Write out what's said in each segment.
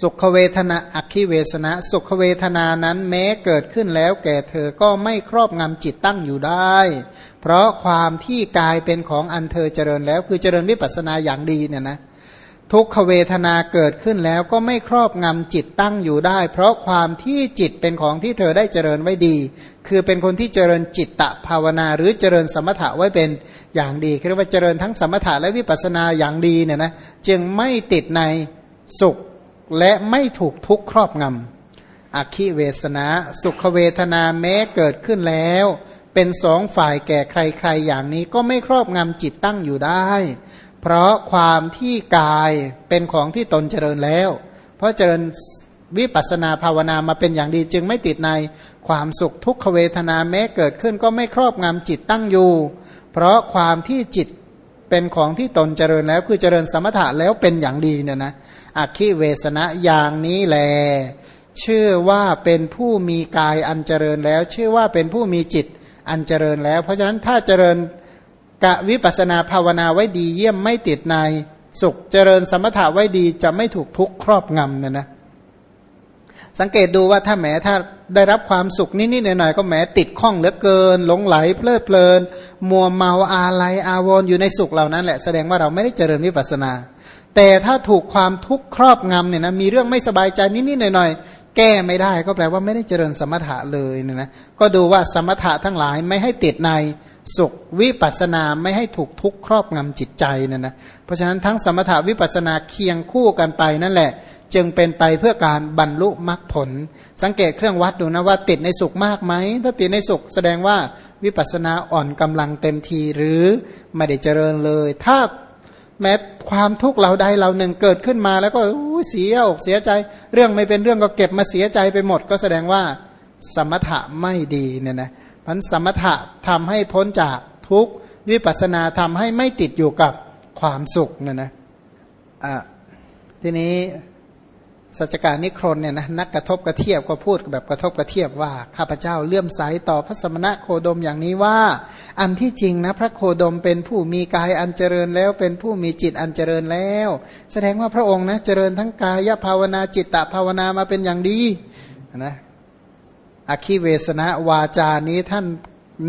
สุขเวทนาอักขิเวสนะสุขเวทนานั้นแม้เกิดขึ้นแล้วแก่เธอก็ไม่ครอบงำจิตตั้งอยู่ได้ เพราะความที่กายเป็นของอันเธอเจริญแล้วคือเจริญวิปัสสนาอย่างดีเนี่ยนะทุกขเวทนาเกิดขึ้นแล้วก็ไม่ครอบงำจิตตั้งอยู่ได้ เพราะความที่จิตเป็นของที่เธอได้เจริญไว้ดี คือเป็นคนที่เจริญจิตตะภาวนา หรือเจริญสมถะไว้เป็นอย่างดีเรียกว่าเจริญทั้งสมถะและวิปัสสนาอย่างดีเนี่ยนะจึงไม่ติดในสุข และไม่ถูกทุกข์ครอบงำอคิเวสนา สุขเวทนาแม้เกิดขึ้นแล้ว เป็นสองฝ่ายแก่ใครๆ อย่างนี้ก็ไม่ครอบงำจิตตั้งอยู่ได้ เพราะความที่กายเป็นของที่ตนเจริญแล้ว เพราะเจริญวิปัสนาภาวนามาเป็นอย่างดีจึงไม่ติดในความสุขทุกขเวทนาแม้เกิดขึ้นก็ไม่ครอบงำจิตตั้งอยู่ เพราะความที่จิตเป็นของที่ตนเจริญแล้วคือเจริญสมถะแล้วเป็นอย่างดีเนี่ยนะ อคิเวสนะอย่างนี้แล ชื่อว่าเป็นผู้มีกายอันเจริญแล้ว ชื่อว่าเป็นผู้มีจิตอันเจริญแล้ว เพราะฉะนั้นถ้าเจริญกะวิปัสนาภาวนาไว้ดีเยี่ยมไม่ติดในสุขเจริญสมถะไว้ดีจะไม่ถูกทุกข์ครอบงำเนี่ยนะสังเกตดูว่าถ้าแหมถ้าได้รับความสุขนิดๆหน่อยๆก็แหมติดข้องเหลือเกิน หลงไหลเพลิดเพลิน มัวเมาอาลัยอาวรออยู่ในสุขเหล่านั้นแหละแสดงว่าเราไม่ได้เจริญวิปัสนา แต่ถ้าถูกความทุกข์ครอบงำเนี่ยนะมีเรื่องไม่สบายใจนิดๆหน่อยๆแก้ไม่ได้ก็แปลว่าไม่ได้เจริญสมถะเลยเนี่ยนะก็ดูว่าสมถะทั้งหลายไม่ให้ติดในสุขวิปัสนาไม่ให้ถูกทุกข์ครอบงำจิตใจเนี่ยนะเพราะฉะนั้นทั้งสมถะวิปัสนาเคียงคู่กันไปนั่นแหละ จึงเป็นไปเพื่อการบรรลุมรรคผล สังเกตเครื่องวัดดูนะว่าติดในสุขมากไหมถ้าติดในสุขแสดงว่าวิปัสนาอ่อนกำลังเต็มทีหรือไม่ได้เจริญเลย ถ้า แม้ความทุกข์เราใดเราหนึ่งเกิดขึ้นมา แล้วก็เสียอกเสียใจ เรื่องไม่เป็นเรื่องก็เก็บมาเสียใจไปหมด ก็แสดงว่าสมถะไม่ดีเนี่ยนะพันสมถะทำให้พ้นจากทุกข์วิปัสนาทำให้ไม่ติดอยู่กับความสุขเนี่ยนะอะทีนี้ สัจการนิครนเนี่ยนะนักกระทบกระเทียบก็พูดแบบกระทบกระเทียบว่าข้าพเจ้าเลื่อมใสต่อพระสมณะโคดมอย่างนี้ว่า อันที่จริงนะพระโคดมเป็นผู้มีกายอันเจริญแล้วเป็นผู้มีจิตอันเจริญแล้ว แสดงว่าพระองค์นะเจริญทั้งกายภาวนาจิตตภาวนามาเป็นอย่างดีนะอคิเวสนะวาจานี้ท่าน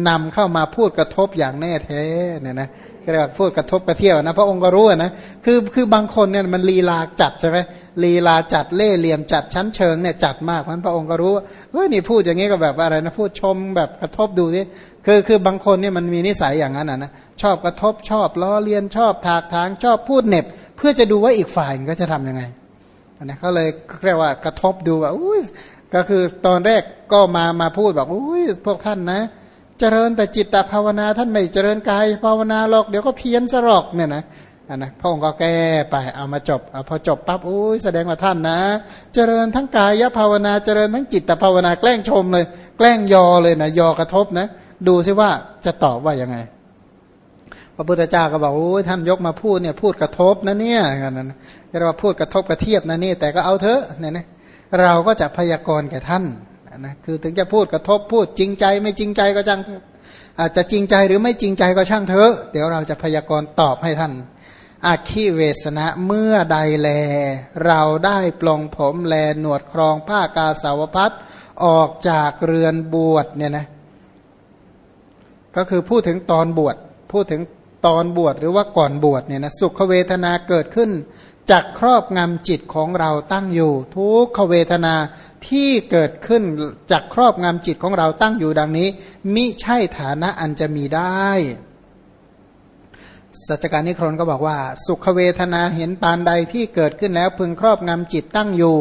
นำเข้ามาพูดกระทบอย่างแน่แท้เนี่ยนะเรียกว่าพูดกระทบกระเที่ยวนะพระองค์ก็รู้นะคือคือบางคนเนี่ยมันลีลาจัดใช่ไหม ลีลาจัดเล่เหลี่ยมจัดชั้นเชิงเนี่ยจัดมากเพราะพระองค์ก็รู้ว่าเฮ้ยนี่พูดอย่างนี้ก็แบบอะไรนะพูดชมแบบกระทบดูสิคือคือบางคนเนี่ยมันมีนิสัยอย่างนั้นนะชอบกระทบชอบล้อเลียนชอบถากทางชอบพูดเน็บ เพื่อจะดูว่าอีกฝ่ายก็จะทํำยังไงนะเขาเลยเรียกว่ากระทบดูว่าอุ้ยก็คือตอนแรกก็มามาพูดบอกอุ้ยพวกท่านนะ เจริญแต่จิตตภาวนาท่านไม่เจริญกายภาวนาหรอกเดี๋ยวก็เพี้ยนสรอกเนี่ยนะ นนะพระองค์ก็แก้ไปเอามาจบอพอจบปั๊บอุ้ยแสดงว่าท่านนะ เจริญทั้งกายภาวนาเจริญทั้งจิตตภาวนาแกล้งชมเลย แกล้งยอเลยนะยอกระทบนะ ดูซิว่าจะตอบว่ายังไง พระพุทธเจ้าก็บอกโอ้ยท่านยกมาพูดเนี่ยพูดกระทบนะเนี่ยกันนั้นเรียกว่าพูดกระทบกระเทียบนะนี่แต่ก็เอาเถอะเนี่ยนะเราก็จะพยากรณ์แก่ท่านนะคือถึงจะพูดกระทบพูดจริงใจไม่จริงใจก็จังอาจจะจริงใจหรือไม่จริงใจก็ช่างเถอะ เดี๋ยวเราจะพยากรณ์ตอบให้ท่าน อาคีเวสนะเมื่อใดแล เราได้ปลงผมแลหนวดครองผ้ากาสาวพัดออกจากเรือนบวชเนี่ยนะก็คือพูดถึงตอนบวชพูดถึงตอนบวชหรือว่าก่อนบวชเนี่ยนะสุขเวทนาเกิดขึ้นจากครอบงำจิตของเราตั้งอยู่ ทุกขเวทนาที่เกิดขึ้นจากครอบงำจิตของเราตั้งอยู่ดังนี้ มิใช่ฐานะอันจะมีได้ สัจการนิครนก็บอกว่า สุขเวทนาเห็นปานใดที่เกิดขึ้นแล้วพึงครอบงำจิตตั้งอยู่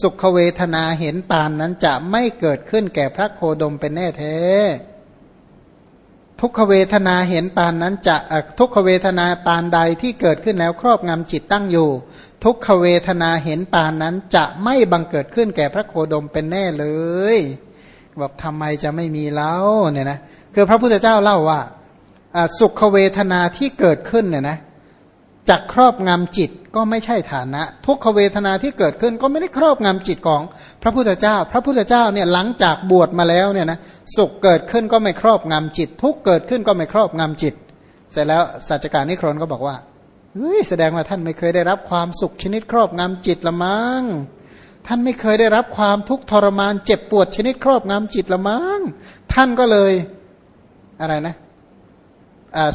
สุขเวทนาเห็นปานนั้นจะไม่เกิดขึ้นแก่พระโคดมเป็นแน่แท้ทุกขเวทนาเห็นปานนั้นจะทุกขเวทนาปานใดที่เกิดขึ้นแล้วครอบงำจิตตั้งอยู่ ทุกขเวทนาเห็นปานนั้นจะไม่บังเกิดขึ้นแก่พระโคดมเป็นแน่เลย บอกทำไมจะไม่มีเล่าเนี่ยนะคือพระพุทธเจ้าเล่าว่า สุขเวทนาที่เกิดขึ้นเนี่ยนะจากครอบงำจิตก็ไม่ใช่ฐานะ ทุกขเวทนาที่เกิดขึ้นก็ไม่ได้ครอบงำจิตของพระพุทธเจ้า พระพุทธเจ้าเนี่ยหลังจากบวชมาแล้วเนี่ยนะสุขเกิดขึ้นก็ไม่ครอบงำจิต ทุกเกิดขึ้นก็ไม่ครอบงำจิต เสร็จแล้วสัจการนิครนก็บอกว่าเฮ้ยแสดงว่าท่านไม่เคยได้รับความสุขชนิดครอบงำจิตละมั้งท่านไม่เคยได้รับความทุกข์ทรมานเจ็บปวดชนิดครอบงำจิตละมั้งท่านก็เลยอะไรนะ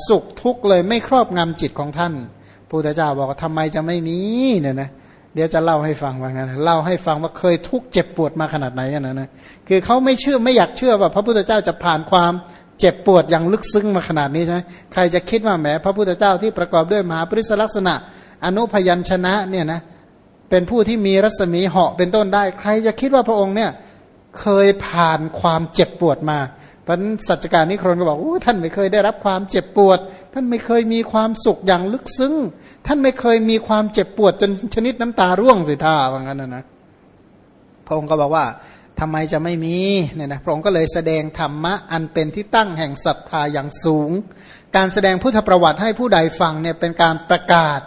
สุขทุกข์เลยไม่ครอบงำจิตของท่านพุทธเจ้าบอกว่าทำไมจะไม่มีเนี่ยนะเดี๋ยวจะเล่าให้ฟังว่างั้นเล่าให้ฟังว่าเคยทุกข์เจ็บปวดมาขนาดไหนกันนะนะคือเขาไม่เชื่อไม่อยากเชื่อว่าพระพุทธเจ้าจะผ่านความเจ็บปวดอย่างลึกซึ้งมาขนาดนี้ใช่ไหมใครจะคิดว่าแหมพระพุทธเจ้าที่ประกอบด้วยมหาปริศลักษณะ อนุพยัญชนะเนี่ยนะเป็นผู้ที่มีรัศมีเหาะเป็นต้นได้ ใครจะคิดว่าพระองค์เนี่ยเคยผ่านความเจ็บปวดมา พราะสัจการนิครนก็บอกโอ้ท่านไม่เคยได้รับความเจ็บปวด ท่านไม่เคยมีความสุขอย่างลึกซึ้ง ท่านไม่เคยมีความเจ็บปวดจนชนิดน้ำตาร่วงสิท่าว่างั้นนะนะพระองค์ก็บอกว่าทำไมจะไม่มีเนี่ยนะพระองค์ก็เลยแสดงธรรมะอันเป็นที่ตั้งแห่งศรัทธาอย่างสูง การแสดงพุทธประวัติให้ผู้ใดฟังเนี่ยเป็นการประกาศ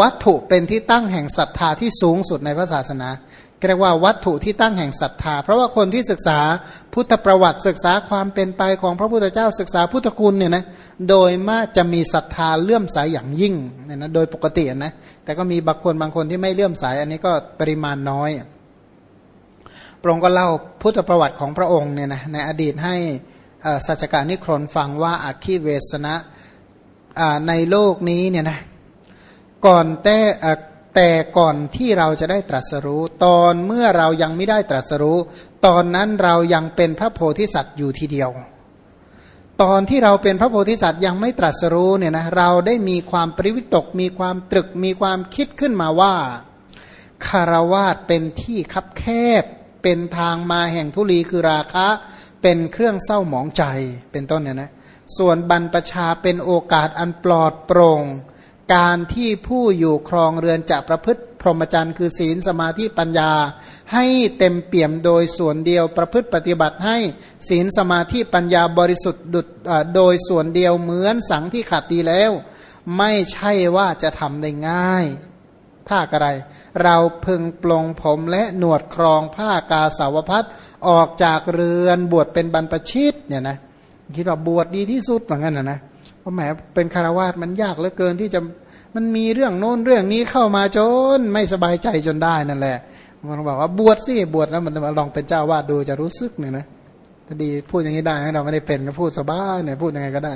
วัตถุเป็นที่ตั้งแห่งศรัทธาที่สูงสุดในพระศาสนา เรียกว่าวัตถุที่ตั้งแห่งศรัทธา เพราะว่าคนที่ศึกษาพุทธประวัติศึกษาความเป็นไปของพระพุทธเจ้าศึกษาพุทธคุณเนี่ยนะโดยมากจะมีศรัทธาเลื่อมใสยอย่างยิ่งเนี่ยนะโดยปกตินะแต่ก็มีบางคนบางคนที่ไม่เลื่อมใสอันนี้ก็ปริมาณน้อยพระองค์ก็เล่าพุทธประวัติของพระองค์เนี่ยนะในอดีตให้สัจการนิครนฟังว่าอาคีเวสนะในโลกนี้เนี่ยนะก่อนแต่ แต่ก่อนที่เราจะได้ตรัสรู้ ตอนเมื่อเรายังไม่ได้ตรัสรู้ ตอนนั้นเรายังเป็นพระโพธิสัตว์อยู่ทีเดียว ตอนที่เราเป็นพระโพธิสัตว์ยังไม่ตรัสรู้เนี่ยนะเราได้มีความปริวิตก มีความตรึกมีความคิดขึ้นมาว่าคารวาสเป็นที่คับแคบ เป็นทางมาแห่งทุลีคือราคะ เป็นเครื่องเศร้าหมองใจเป็นต้นเนี่ยนะส่วนบรรปชาเป็นโอกาสอันปลอดโปร่ง การที่ผู้อยู่ครองเรือนจะประพฤติพรหมจรรย์คือศีลสมาธิปัญญา ให้เต็มเปี่ยมโดยส่วนเดียวประพฤติปฏิบัติให้ศีลสมาธิปัญญาบริสุทธิ์ดุดโดยส่วนเดียวเหมือนสังที่ขาดดีแล้ว ไม่ใช่ว่าจะทำได้ง่ายภาคอะไร เราพึงปลงผมและหนวดครองผ้ากาสาวพัดออกจากเรือนบวชเป็นบรรพชิตเนี่ยนะคิดว่าบวชดีที่สุดเหมือนกันนะนะ เพราะแหมเป็นคารวาสมันยากเหลือเกินที่จะมันมีเรื่องโน้นเรื่องนี้เข้ามาจนไม่สบายใจจนได้นั่นแหละมันบอกว่าบวชสิบวชแล้วมันลองเป็นเจ้าวาดดูจะรู้สึกเนี่ยนะถ้าดีพูดอย่างนี้ได้เราไม่ได้เป็นก็พูดสบายเนี่ยพูดยังไงก็ได้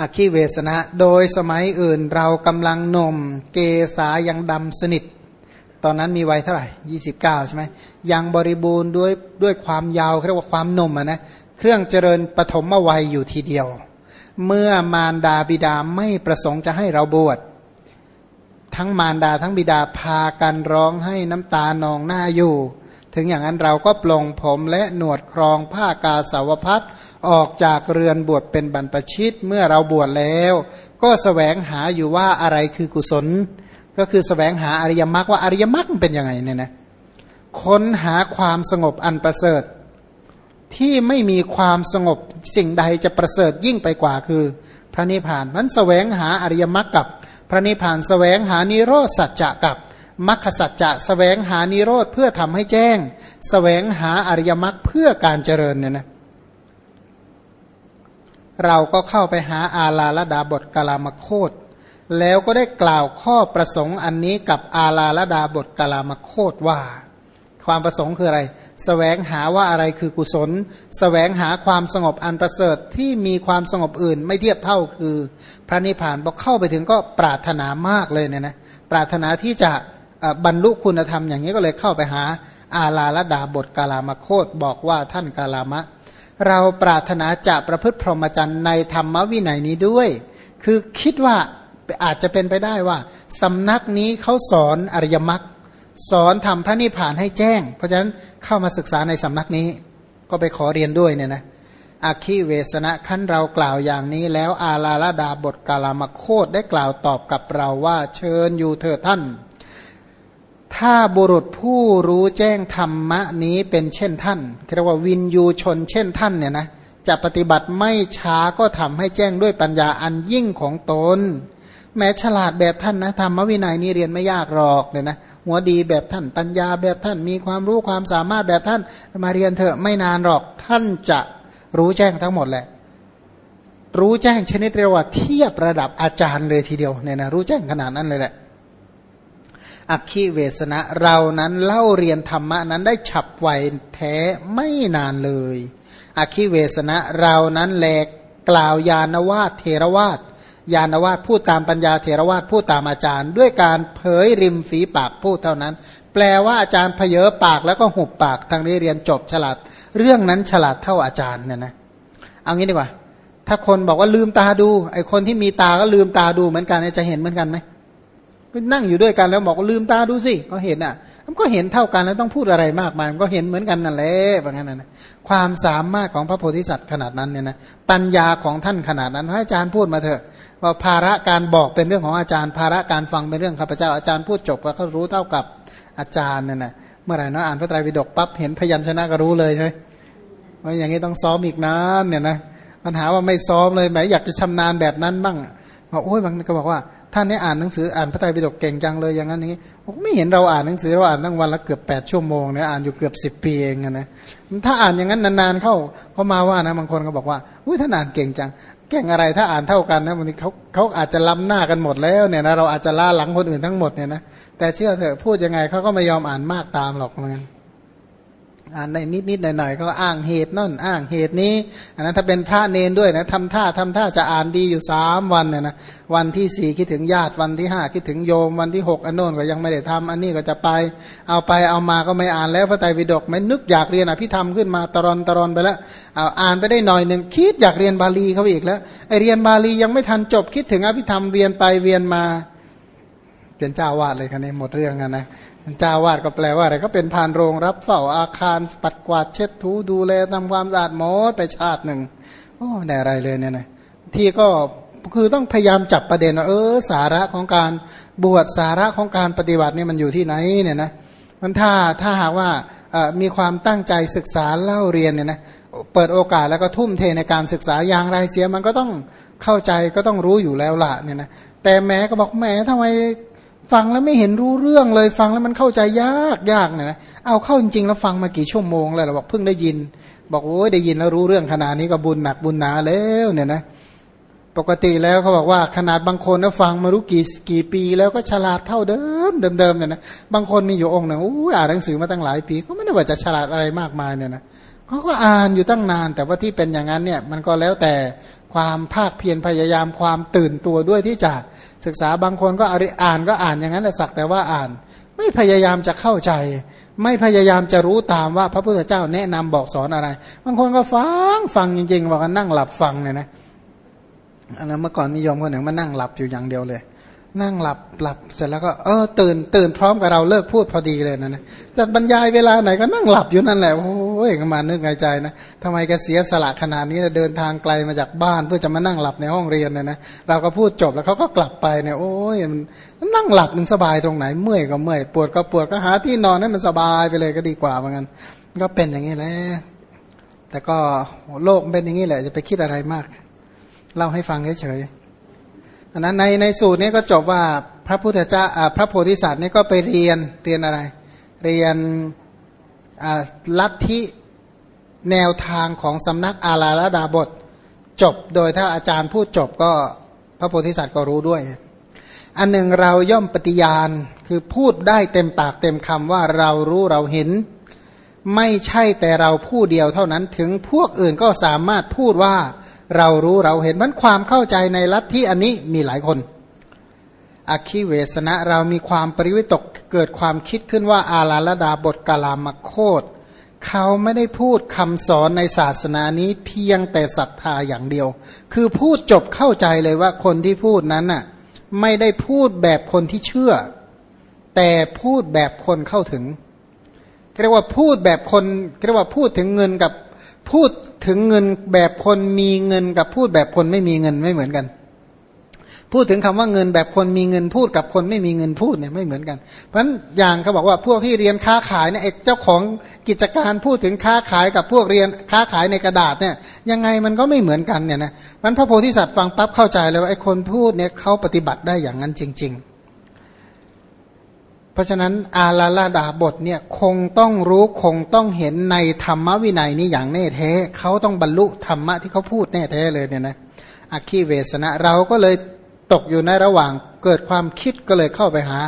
อคิเวสนะ โดยสมัยอื่นเรากำลังนม เกษายังดำสนิท ตอนนั้นมีวัยเท่าไหร่ยี่สิบเก้าใช่ไหมยังบริบูรณ์ด้วยด้วยความยาวเรียกว่าความนมอะนะเครื่องเจริญปฐมวัยอยู่ทีเดียว เมื่อมารดาบิดาไม่ประสงค์จะให้เราบวชทั้งมารดาทั้งบิดาพากันร้องให้น้ำตานองหน้าอยู่ ถึงอย่างนั้นเราก็ปลงผมและหนวดครองผ้ากาสาวพัดออกจากเรือนบวชเป็นบรรพชิตเมื่อเราบวชแล้ว ก็สแสวงหาอยู่ว่าอะไรคือกุศล ก็คือสแสวงหาอริยมรรคว่าอริยมรรคเป็นยังไงเนี่ยนะค้นหาความสงบอันประเสริฐ ที่ไม่มีความสงบสิ่งใดจะประเสริฐยิ่งไปกว่าคือ พระนิพพานมันสแสวงหาอริยมรรคกับ พระนิพพานสแสวงหานิโรธสัจจะกับมรรคสัจจะแสวงหานิโรธเพื่อทำให้แจ้งสแสวงหาอริยมรรคเพื่อการเจริญเนี่ยนะเราก็เข้าไปหาอาลาลดาบทกลามโคตแล้วก็ได้กล่าวข้อประสงค์อันนี้กับอาลาลดาบทกลามโคตว่า ความประสงค์คืออะไร แสวงหาว่าอะไรคือกุศลสแสวงหาความสงบอันประเสริฐที่มีความสงบอื่น ไม่เทียบเท่าคือ พระนิพพานพอเข้าไปถึงก็ปรารถนามากเลยเนี่ยนะปรารถนาที่จะบรรลุคุณธรรมอย่างนี้ก็เลยเข้าไปหาอาลาลดาบทกาลามโคตบอกว่าท่านกาลามะ เราปรารถนาจะประพฤติพรหมจรรย์ในธรรมวินัยนี้ด้วย คือคิดว่าอาจจะเป็นไปได้ว่าสำนักนี้เขาสอนอริยมรรค สอนทำพระนิพพานให้แจ้ง เพราะฉะนั้นเข้ามาศึกษาในสำนักนี้ ก็ไปขอเรียนด้วยเนี่ยนะอาคีเวสนะขั้นเรากล่าวอย่างนี้ แล้วอาลาลดาบทกาลามโคดได้กล่าวตอบกับเราว่าเชิญอยู่เถิดท่าน ถ้าบุรุษผู้รู้แจ้งธรรมะนี้เป็นเช่นท่านเรียกว่าวินยูชนเช่นท่านเนี่ยนะจะปฏิบัติไม่ช้าก็ทำให้แจ้งด้วยปัญญาอันยิ่งของตน แม้ฉลาดแบบท่านนะธรรมวินัยนี้เรียนไม่ยากหรอกเนี่ยนะ หัวดีแบบท่านปัญญาแบบท่านมีความรู้ความสามารถแบบท่านมาเรียนเถอะไม่นานหรอกท่านจะรู้แจ้งทั้งหมดแหละ รู้แจ้งชนิดเรียกว่าเทียบระดับอาจารย์เลยทีเดียวเนี่ยนะรู้แจ้งขนาดนั้นเลยแหละอคิเวสนะเรานั้นเล่าเรียนธรรมะนั้นได้ฉับไวแท้ไม่นานเลยอคิเวสนะเรานั้นแหลกกล่าวยานวาดเทรวาด ยานวาดพูดตามปัญญาเทรวาดพูดตามอาจารย์ ด้วยการเผยริมฝีปากพูดเท่านั้น แปลว่าอาจารย์เพเยอปากแล้วก็หุบปากทางนี้เรียนจบฉลาด เรื่องนั้นฉลาดเท่าอาจารย์เนี่ยนะเอางี้ดีกว่า ถ้าคนบอกว่าลืมตาดูไอคนที่มีตาก็ลืมตาดูเหมือนกันจะเห็นเหมือนกันไหมก็นั่งอยู่ด้วยกันแล้วบอกว่าลืมตาดูสิก็เห็นอะมันก็เห็นเท่ากันแล้วต้องพูดอะไรมากมายมันก็เห็นเหมือนกันนั่นแหละแบบนั้นนะความสามารถของพระโพธิสัตว์ขนาดนั้นเนี่ยนะปัญญาของท่านขนาดนั้นให้อาจารย์พูดมาเถอะ ว่าภาระการบอกเป็นเรื่องของอาจารย์ ภาระการฟังเป็นเรื่องข้าพเจ้าอาจารย์พูดจบก็เขารู้เท่ากับอาจารย์เนี่ยนะเมื่อไหร่นะอ่านพระไตรปิฎกปั๊บเห็นพยัญชนะก็รู้เลยใช่ไหมว่าอย่างนี้ต้องซ้อมอีกนานเนี่ยนะปัญหาว่าไม่ซ้อมเลยแหมอยากจะชำนาญแบบนั้นบ้างบอกโอ้ยบางก็บอกว่าท่านนี่อ่านหนังสืออ่านพระไตรปิฎกเก่งจังเลยอย่างนั้นอย่างนี้ไม่เห็นเราอ่านหนังสือเราอ่านตั้งวันละเกือบแปดชั่วโมงเนี่ยอ่านอยู่เกือบสิบปีเองนะถ้าอ่านอย่างนั้นนานๆเข้าพอมาว่านะบางคนก็บอกว่าอุ้ยท่านอ่านเก่งจัง เก่งอะไรถ้าอ่านเท่ากันนะวันนี้เขาเขาอาจจะล้ำหน้ากันหมดแล้วเนี่ยนะเราอาจจะล่าหลังคนอื่นทั้งหมดเนี่ยนะแต่เชื่อเถอะพูดยังไงเขาก็ไม่ยอมอ่านมากตามหรอกเหมือนกัน อ่านได้นิดนิดหน่อยหน่อยก็อ้างเหตุนั่นอ้างเหตุนี้อันนั้นถ้าเป็นพระเนนด้วยนะทำท่าทำท่าจะอ่านดีอยู่สามวันเนี่ยนะวันที่สี่คิดถึงญาติวันที่ห้าคิดถึงโยมวันที่หกอันโน้นก็ยังไม่ได้ทำอันนี้ก็จะไป เอาไปเอามาก็ไม่อ่านแล้วพระไตรปิฎกไม่นึกอยากเรียนอภิธรรมขึ้นมาตรอนตรอนไปแล้วเอาอ่านไปได้หน่อยหนึ่งคิดอยากเรียนบาลีเขาอีกแล้วไอเรียนบาลียังไม่ทันจบคิดถึงอภิธรรมเวียนไปเวียนมาเป็นเจ้าวาดเลยคันนี้หมดเรื่องกันนะ เจ้าวาดก็แปลว่าอะไรก็เป็นพานโรงรับเฝ้าอาคารปัดกวาดเช็ดถูดูแลทำความสะอาดหมดไปชาติหนึ่งโอ้แน่อะไรเลยเนี่ยนะที่ก็คือต้องพยายามจับประเด็นว่าเออสาระของการบวชสาระของการปฏิบัติเนี่ยมันอยู่ที่ไหนเนี่ยนะมันถ้าถ้าหากว่ามีความตั้งใจศึกษาเล่าเรียนเนี่ยนะเปิดโอกาสแล้วก็ทุ่มเทในการศึกษาอย่างไรเสียมันก็ต้องเข้าใจก็ต้องรู้อยู่แล้วละเนี่ยนะแต่แม้ก็บอกแม้ทำไม ฟังแล้วไม่เห็นรู้เรื่องเลยฟังแล้วมันเข้าใจยากยากเนี่ยนะเอาเข้าจริงๆแล้วฟังมากี่ชั่วโมงแล้วเราบอกเพิ่งได้ยิน บอกโอ้ยได้ยินแล้วรู้เรื่องขนาดนี้ก็บุญหนักบุญหนาแล้วเนี่ยนะปกติแล้วเขาบอกว่าขนาดบางคนนะฟังมารู้กี่กี่ปี แล้วก็ฉลาดเท่าเดิมเดิมเนี่ยนะบางคนมีอยู่องค์หนึ่งอู้อ่านหนังสือมาตั้งหลายปี ก็ไม่ได้ว่าจะฉลาดอะไรมากมายเนี่ยนะเขาก็อ่านอยู่ตั้งนาน แต่ว่าที่เป็นอย่างนั้นเนี่ยมันก็แล้วแต่ความภาคเพียรพยายามความตื่นตัวด้วยที่จะ ศึกษาบางคนก็อ่านก็อ่านอย่างนั้นแหละสักแต่ว่าอ่าน ไม่พยายามจะเข้าใจ ไม่พยายามจะรู้ตามว่าพระพุทธเจ้าแนะนำบอกสอนอะไร บางคนก็ฟังฟังจริงๆบอกว่านั่งหลับฟังเนี่ยนะอันนั้นเมื่อก่อนมียมคนหนึ่งมานั่งหลับอยู่อย่างเดียวเลย นั่งหลับหลับเสร็จแล้วก็เออตื่นตื่นพร้อมกับเราเลิกพูดพอดีเลยนะนะจะบรรยายเวลาไหนก็นั่งหลับอยู่นั่นแหละโอ้ยมานึกในใจนะทำไมแกเสียสละขนาดนี้เดินทางไกลมาจากบ้าน เพื่อจะมานั่งหลับในห้องเรียนเนี่ยนะเราก็พูดจบแล้วเขาก็กลับไปเนี่ยโอ้ยมันนั่งหลับมันสบายตรงไหนเมื่อยก็เมื่อยปวดก็ปวดก็หาที่นอนให้มันสบายไปเลยก็ดีกว่าเหมือนกันก็เป็นอย่างนี้แหละแต่ก็โลกเป็นอย่างนี้แหละจะไปคิดอะไรมาก เล่าให้ฟังเฉยๆ นนั้นในในสูตรนี้ก็จบว่าพระพุทธเจ้าพระโพธิสัตว์นี่ก็ไปเรียนเรียนอะไร เรียนลัทธิแนวทางของสำนักอาลาลดาบท จบโดยถ้าอาจารย์พูดจบก็พระโพธิสัตว์ก็รู้ด้วย อันหนึ่งเราย่อมปฏิญาณคือพูดได้เต็มปากเต็มคำว่าเรารู้เราเห็น ไม่ใช่แต่เราผู้เดียวเท่านั้นถึงพวกอื่นก็สามารถพูดว่า เรารู้เราเห็นมันความเข้าใจในลัทธิอันนี้มีหลายคนอคิเวสนะเรามีความปริวิตกเกิดความคิดขึ้นว่าอาลาลดาบทกาลามโคตเขาไม่ได้พูดคำสอนในศาสนานี้เพียงแต่ศรัทธาอย่างเดียว คือพูดจบเข้าใจเลยว่าคนที่พูดนั้นน่ะไม่ได้พูดแบบคนที่เชื่อ แต่พูดแบบคนเข้าถึงเรียกว่าพูดแบบคนเรียกว่าพูดถึงเงินกับ พูดถึงเงินแบบคนมีเงินกับพูดแบบคนไม่มีเงินไม่เหมือนกัน พูดถึงคำว่าเงินแบบคนมีเงินพูดกับคนไม่มีเงินพูดเนี่ยไม่เหมือนกัน เพราะฉะนั้นอย่างเขาบอกว่าพวกที่เรียนค้าขายเนี่ยเจ้าของกิจการพูดถึงค้าขายกับพวกเรียนค้าขายในกระดาษเนี่ยยังไงมันก็ไม่เหมือนกันเนี่ยนะมันพระโพธิสัตว์ฟังปั๊บเข้าใจเลยว่าไอ้คนพูดเนี่ยเขาปฏิบัติได้อย่างนั้นจริง ๆ ราะฉะนั้นอาลาลาดาบทเนี่ยคงต้องรู้คงต้องเห็นในธรรมวินัยนี้อย่างแน่แท้เขาต้องบรรลุธรรมะที่เขาพูดแน่แท้เลยเนี่ยนะอักขีเวสนะเราก็เลยตกอยู่ในระหว่างเกิดความคิดก็เลยเข้าไปหา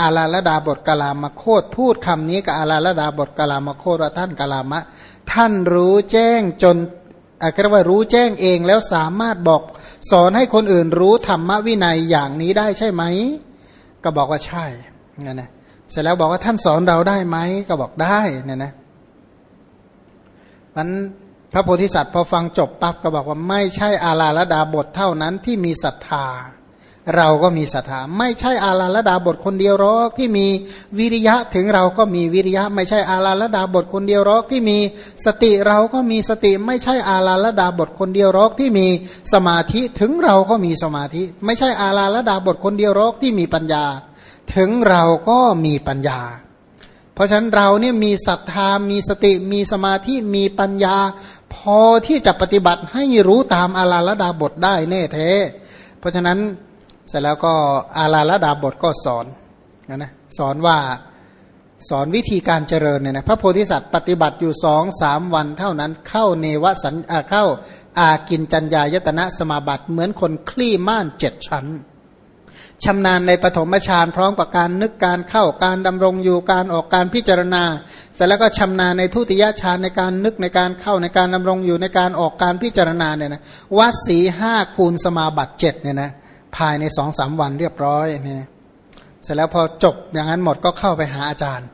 อาลาลดาบทกลามโคตพูดคำนี้กับอาลาลดาบทกลามโคตว่าท่านกลามะ ท่านรู้แจ้งจนอาเรียกว่ารู้แจ้งเองแล้วสามารถบอกสอนให้คนอื่นรู้ธรรมวินัยอย่างนี้ได้ใช่ไหม ก็บอกว่าใช่นั่นนะ เสร็จแล้วบอกว่าท่านสอนเราได้ไหมก็บอกได้เนี่ยนะมันพระโพธิสัตว์พอฟังจบปั๊บก็บอกว่าไม่ใช่อาลาลดาบทเท่านั้นที่มีศรัทธา เราก็มีศรัทธา ไม่ใช่อาลาลดาบทคนเดียวหรอกที่มีวิริยะถึงเราก็มีวิริยะ ไม่ใช่อาลาลดาบทคนเดียวหรอกที่มีสติเราก็มีสติ ไม่ใช่อาลาลดาบทคนเดียวหรอกที่มีสมาธิถึงเราก็มีสมาธิ ไม่ใช่อาลาลดาบทคนเดียวหรอกที่มีปัญญา ถึงเราก็มีปัญญา เพราะฉะนั้นเราเนี่ยมีศรัทธา มีสติ มีสมาธิ มีปัญญา พอที่จะปฏิบัติให้รู้ตามอาลาลดาบทได้แน่เทเพราะฉะนั้นเสร็จแล้วก็อาลาลดาบทก็สอนนะนะสอนว่าสอนวิธีการเจริญเนี่ยนะพระโพธิสัตว์ปฏิบัติอยู่สองสามวันเท่านั้นเข้าเนวสันเข้าอากินจัญญายตนะสมาบัติเหมือนคนคลี่ม่านเจ็ดชั้น ชำนาญในปฐมฌานพร้อมกับการนึกการเข้าการดำรงอยู่การออกการพิจารณา เสร็จแล้วก็ชำนาญในทุติยฌานในการนึกในการเข้าในการดำรงอยู่ในการออกการพิจารณาเนี่ยนะวัดสีห้าคูณสมาบัติเจ็ดเนี่ยนะภายในสองสามวันเรียบร้อยเนี่ยเสร็จแล้วพอจบอย่างนั้นหมดก็เข้าไปหาอาจารย์